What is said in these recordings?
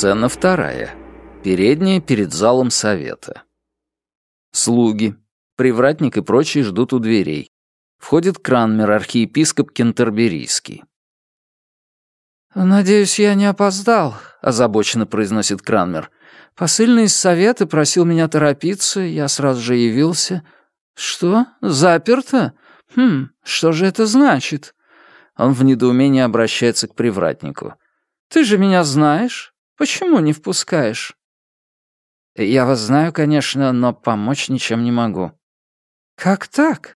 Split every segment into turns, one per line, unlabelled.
Сцена вторая. Передняя перед залом совета. Слуги, привратник и прочие ждут у дверей. Входит Кранмер, архиепископ Кентерберийский.
«Надеюсь, я не опоздал», — озабоченно произносит Кранмер. «Посыльный из совета просил меня торопиться, я сразу же явился». «Что? Заперто? Хм, что же это значит?»
Он в недоумении обращается к привратнику.
«Ты же меня знаешь. Почему не впускаешь?»
«Я вас знаю, конечно, но помочь ничем не могу».
«Как так?»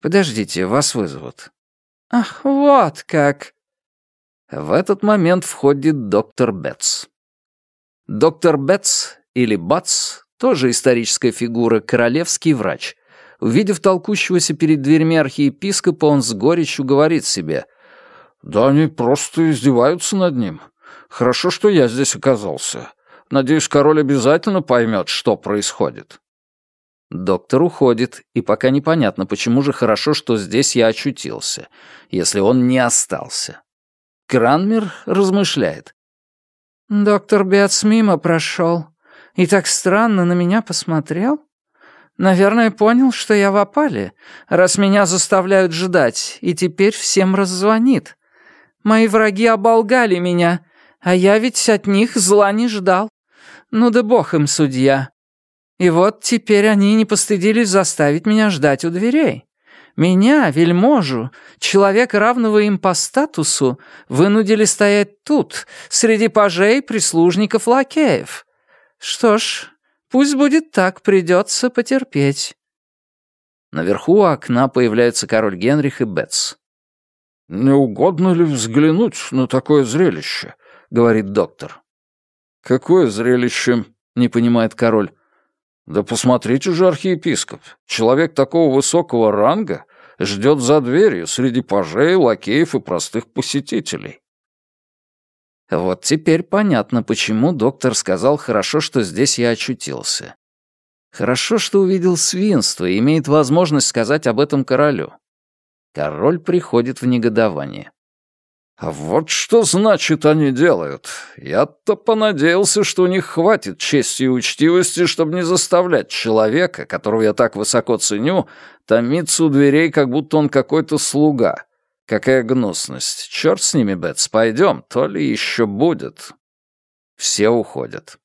«Подождите, вас вызовут».
«Ах, вот как!»
В этот момент входит доктор Бетс. Доктор Бетс, или Бац, тоже историческая фигура, королевский врач. Увидев толкущегося перед дверьми архиепископа, он с горечью говорит себе, «Да они просто издеваются над ним. Хорошо, что я здесь оказался. Надеюсь, король обязательно поймет, что происходит». Доктор уходит, и пока непонятно, почему же хорошо, что здесь я очутился, если он не остался. Кранмер размышляет.
«Доктор Бетс мимо прошел и так странно на меня посмотрел. Наверное, понял, что я в опале, раз меня заставляют ждать, и теперь всем раззвонит. Мои враги оболгали меня, а я ведь от них зла не ждал. Ну да бог им судья. И вот теперь они не постыдились заставить меня ждать у дверей. Меня, вельможу, человека, равного им по статусу, вынудили стоять тут, среди пажей, прислужников, лакеев. Что ж, пусть будет так, придется потерпеть.
Наверху у окна появляются король Генрих и Бетс.
«Не угодно ли взглянуть на такое зрелище?» — говорит доктор.
«Какое зрелище?» — не понимает король.
«Да посмотрите же, архиепископ, человек такого высокого ранга ждет за дверью среди пажей, лакеев и простых посетителей».
Вот теперь понятно, почему доктор сказал «хорошо, что здесь я очутился». Хорошо, что увидел свинство и имеет возможность сказать об этом королю. Король приходит в негодование.
А вот что значит они делают. Я-то понадеялся, что у них хватит чести и учтивости, чтобы не заставлять человека, которого я так высоко ценю, томиться у дверей, как будто он какой-то слуга. Какая гнусность. Черт с ними, Бетс, пойдем, то ли еще будет. Все уходят.